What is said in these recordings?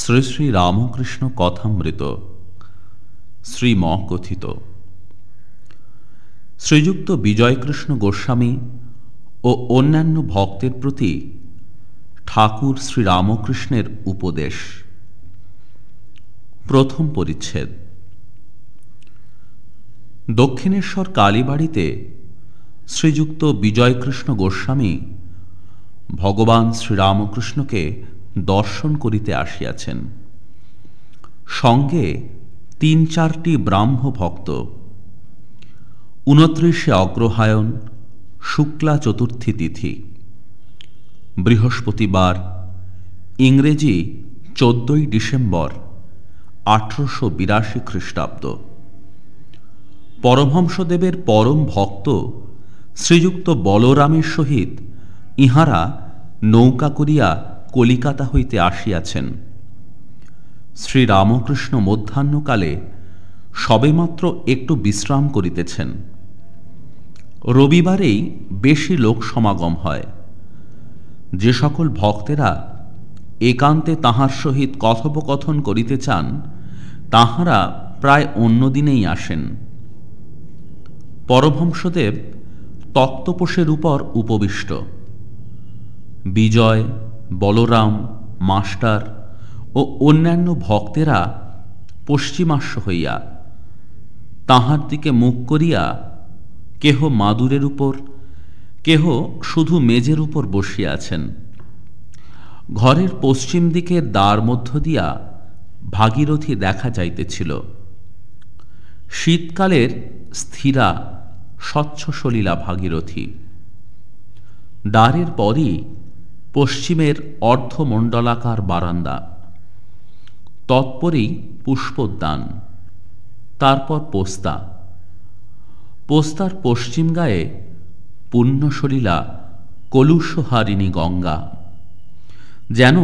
শ্রী শ্রী রামকৃষ্ণ কথামৃত শ্রীম কথিত শ্রীযুক্ত বিজয়কৃষ্ণ গোস্বামী ও অন্যান্য ভক্তের প্রতি ঠাকুর শ্রীরামকৃষ্ণের উপদেশ। প্রথম পরিচ্ছেদ। দক্ষিণেশ্বর কালীবাড়িতে শ্রীযুক্ত বিজয়কৃষ্ণ গোস্বামী ভগবান শ্রীরামকৃষ্ণকে দর্শন করিতে আসিয়াছেন। সঙ্গে তিন চারটি ব্রাহ্ম ভক্ত। উনত্রিশে অগ্রহায়ণ, শুক্লা চতুর্থী তিথি। বৃহস্পতিবার, ইংরেজি চোদ্দই ডিসেম্বর, আঠারোশো বিরাশি খ্রিস্টাব্দ। পরমহংসদেবের পরম ভক্ত শ্রীযুক্ত বলরামের সহিত ইহারা নৌকা করিয়া কলিকাতা হইতে আসিয়াছেন। শ্রীরামকৃষ্ণ মধ্যাহ্নকালে সবেমাত্র একটু বিশ্রাম করিতেছেন। রবিবারেই বেশি লোক সমাগম হয়। যে সকল ভক্তেরা একান্তে তাহার সহিত কথোপকথন করিতে চান, তাহারা প্রায় অন্য দিনেই আসেন। পরভংসদেব তত্ত্বপোষের উপর উপবিষ্ট। বিজয় বলরাম, মাস্টার ও অন্যান্য ভক্তেরা পশ্চিমাস্য হইয়া তাহার দিকে মুখ করিয়া কেহ মাদুরের উপর, কেহ শুধু মেজের উপর বসিয়াছেন ঘরের পশ্চিম দিকের দ্বার মধ্য দিয়া ভাগীরথী দেখা যাইতেছিল। শীতকালের স্থিরা স্বচ্ছ সলীলা ভাগীরথী। দ্বারের পরই পশ্চিমের অর্ধমণ্ডলাকার বারান্দা। তৎপরেই পুষ্পোদ্যান। তারপর পোস্তা। পোস্তার পশ্চিম গায়ে পুণ্যসলীলা কলুষহারিণী গঙ্গা, যেন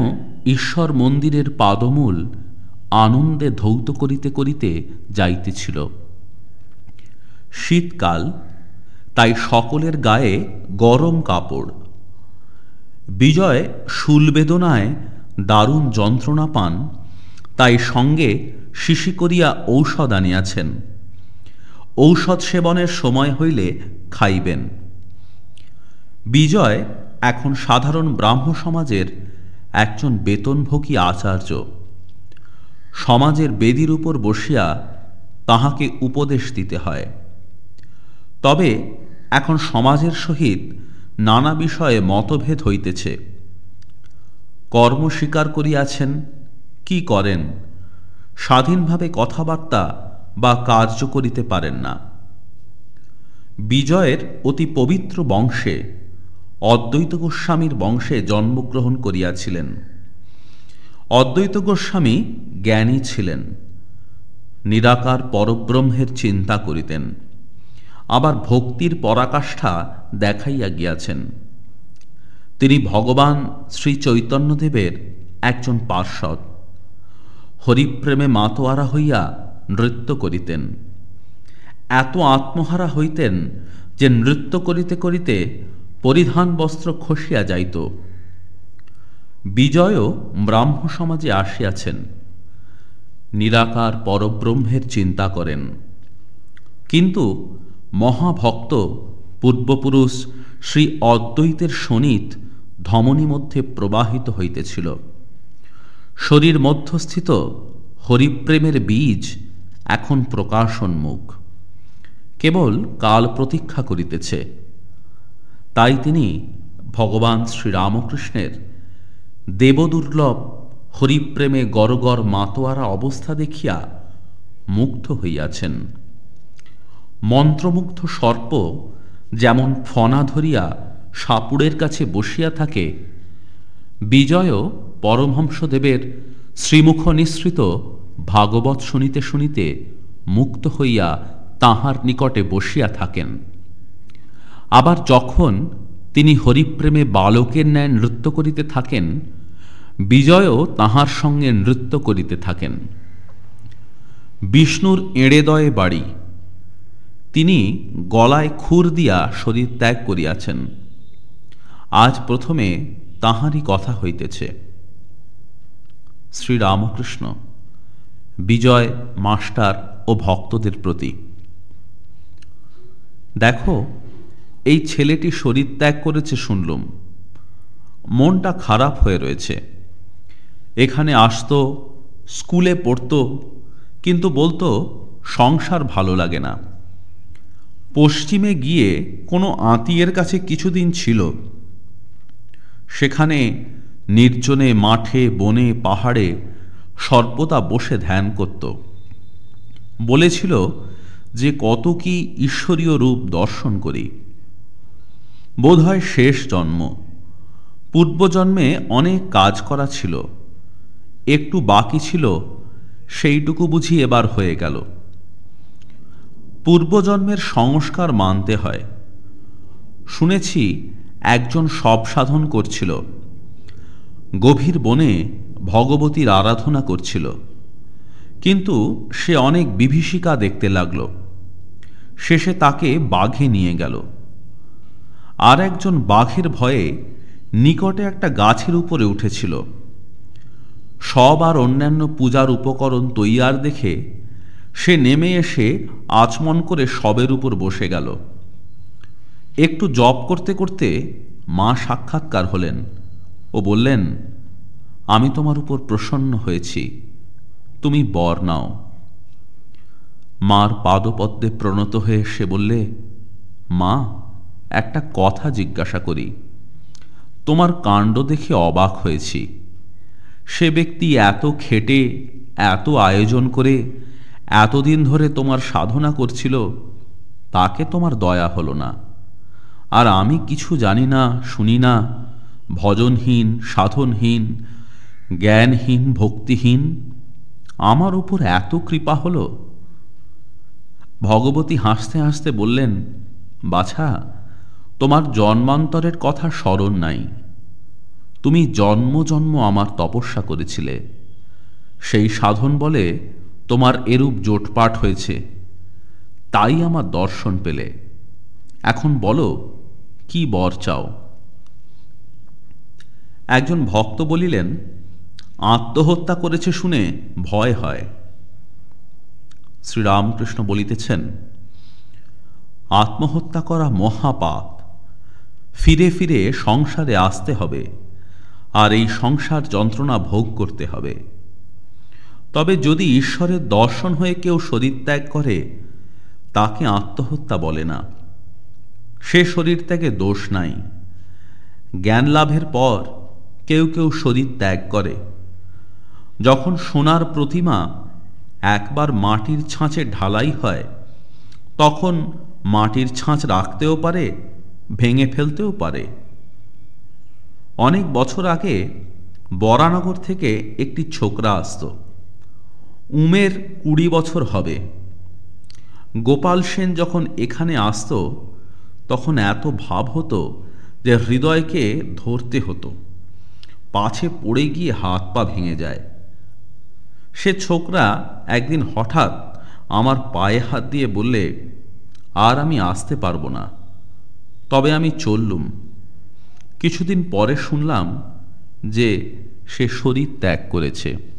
ঈশ্বর মন্দিরের পাদমূল আনন্দে ধৌত করিতে করিতে যাইতেছিল। শীতকাল, তাই সকলের গায়ে গরম কাপড়। বিজয় শুলবেদনায় দারুণ যন্ত্রণা পান, তাই সঙ্গে শিশি করিয়া ঔষধ আনিয়াছেন। ঔষধ সেবনের সময় হইলে খাইবেন। বিজয় এখন সাধারণ ব্রাহ্ম সমাজের একজন বেতনভোগী আচার্য। সমাজের বেদির উপর বসিয়া তাহাকে উপদেশ দিতে হয়। তবে এখন সমাজের সহিত নানা বিষয়ে মতভেদ হইতেছে। কর্ম স্বীকার করিয়াছেন, কি করেন? স্বাধীনভাবে কথাবার্তা বা কার্য করিতে পারেন না। বিজয়ের অতি পবিত্র বংশে, অদ্বৈত গোস্বামীর বংশে জন্মগ্রহণ করিয়াছিলেন। অদ্বৈত গোস্বামী জ্ঞানী ছিলেন। নিরাকার পরব্রহ্মের চিন্তা করিতেন। আবার ভক্তির পরাকাষ্ঠা দেখাইয়া গিয়াছেন। তিনি ভগবান শ্রী চৈতন্যদেবের একজন পার্শ্বদ। হরিপ্রেমে মাতোয়ারা হইয়া নৃত্য করিতেন। এত আত্মহারা হইতেন যে নৃত্য করিতে করিতে পরিধান বস্ত্র খসিয়া যাইত। বিজয়ও ব্রাহ্ম সমাজে আসিয়াছেন। নিরাকার পরব্রহ্মের চিন্তা করেন। কিন্তু মহাভক্ত পূর্বপুরুষ শ্রী অদ্বৈতের শনিত ধমনী মধ্যে প্রবাহিত হইতেছিল। শরীর মধ্যস্থিত হরিপ্রেমের বীজ এখন প্রকাশোন্মুখ। কেবল কাল প্রতীক্ষা করিতেছে। তাই তিনি ভগবান শ্রীরামকৃষ্ণের দেবদুর্লভ হরিপ্রেমে গরগর মাতোয়ারা অবস্থা দেখিয়া মুগ্ধ হইয়াছেন। মন্ত্রমুগ্ধ সর্প যেমন ফনা ধরিয়া সাপুড়ের কাছে বসিয়া থাকে, বিজয়ও পরমহংসদেবের শ্রীমুখ নিঃসৃত ভাগবত শুনিতে শুনিতে মুক্ত হইয়া তাহার নিকটে বসিয়া থাকেন। আবার যখন তিনি হরিপ্রেমে বালকের ন্যায় নৃত্য করিতে থাকেন, বিজয়ও তাহার সঙ্গে নৃত্য করিতে থাকেন। বিষ্ণুর এঁড়েদয়ে বাড়ি তিনি গলায় খুর দিয়া শরীর ত্যাগ করিয়াছেন। আজ প্রথমে তাহারই কথা হইতেছে। শ্রীরামকৃষ্ণ, বিজয় মাস্টার ও ভক্তদের প্রতি। দেখো, এই ছেলেটি শরীর ত্যাগ করেছে শুনলুম। মনটা খারাপ হয়ে রয়েছে। এখানে আসতো, স্কুলে পড়তো, কিন্তু বলতো, সংসার ভালো লাগে না। পশ্চিমে গিয়ে কোনো আত্মীয়ের কাছে কিছুদিন ছিল। সেখানে নির্জনে মাঠে, বনে, পাহাড়ে সর্বদা বসে ধ্যান করত। বলেছিল যে কত কি ঈশ্বরীয় রূপ দর্শন করি। বোধহয় শেষ জন্ম। পূর্বজন্মে অনেক কাজ করা ছিল। একটু বাকি ছিল, সেইটুকু বুঝি এবার হয়ে গেল। পূর্বজন্মের সংস্কার মানতে হয়। শুনেছি একজন সব সাধন করছিল। গভীর বনে ভগবতীর আরাধনা করছিল। কিন্তু সে অনেক বিভীষিকা দেখতে লাগল। শেষে তাকে বাঘে নিয়ে গেল। আর একজন বাঘের ভয়ে নিকটে একটা গাছের উপরে উঠেছিল। সব আর অন্যান্য পূজার উপকরণ তৈয়ার দেখে সে নেমে এসে আচমন করে সবের উপর বসে গেল। একটু জপ করতে করতে মা সাক্ষাৎকার হলেন ও বললেন, আমি তোমার উপর প্রসন্ন হয়েছি, তুমি বর নাও। মার পাদপদ্মে প্রণত হয়ে সে বললে, মা, একটা কথা জিজ্ঞাসা করি। তোমার কাণ্ড দেখে অবাক হয়েছি। সে ব্যক্তি এত খেটে, এত আয়োজন করে এতদিন ধরে তোমার সাধনা করছিল, তাকে তোমার দয়া হলো না। আর আমি কিছু জানি না, শুনি না। ভজনহীন, সাধনহীন, জ্ঞানহীন, ভক্তিহীন, আমার উপর এত কৃপা হল। ভগবতী হাসতে হাসতে বললেন, বাছা, তোমার জন্মান্তরের কথা স্মরণ নাই। তুমি জন্ম জন্ম আমার তপস্যা করেছিলে। সেই সাধন বলে তোমার এরূপ জোটপাট হয়েছে। তাই আমার দর্শন পেলে। এখন বলো, কি বর চাও? একজন ভক্ত বলিলেন, আত্মহত্যা করেছে শুনে ভয় হয়। শ্রীরামকৃষ্ণ বলিতেছেন, আত্মহত্যা করা মহাপাপ। ফিরে ফিরে সংসারে আসতে হবে, আর এই সংসার যন্ত্রণা ভোগ করতে হবে। তবে যদি ঈশ্বরের দর্শন হয়ে কেউ শরীর ত্যাগ করে, তাকে আত্মহত্যা বলে না। সে শরীর ত্যাগে দোষ নাই। জ্ঞান লাভের পর কেউ কেউ শরীর ত্যাগ করে। যখন সোনার প্রতিমা একবার মাটির ছাঁচে ঢালাই হয়, তখন মাটির ছাঁচ রাখতেও পারে, ভেঙে ফেলতেও পারে। অনেক বছর আগে বরানগর থেকে একটি ছোকরা আসত। উমের কুড়ি বছর হবে। গোপাল সেন যখন এখানে আসত, তখন এত ভাব হতো যে হৃদয়কে ধরতে হতো। পাছে পড়ে গিয়ে হাত পা ভেঙে যায়। সে ছোকরা একদিন হঠাৎ আমার পায়ে হাত দিয়ে বললে, আর আমি আসতে পারব না। তবে আমি চললুম। কিছুদিন পরে শুনলাম যে সে শরীর ত্যাগ করেছে।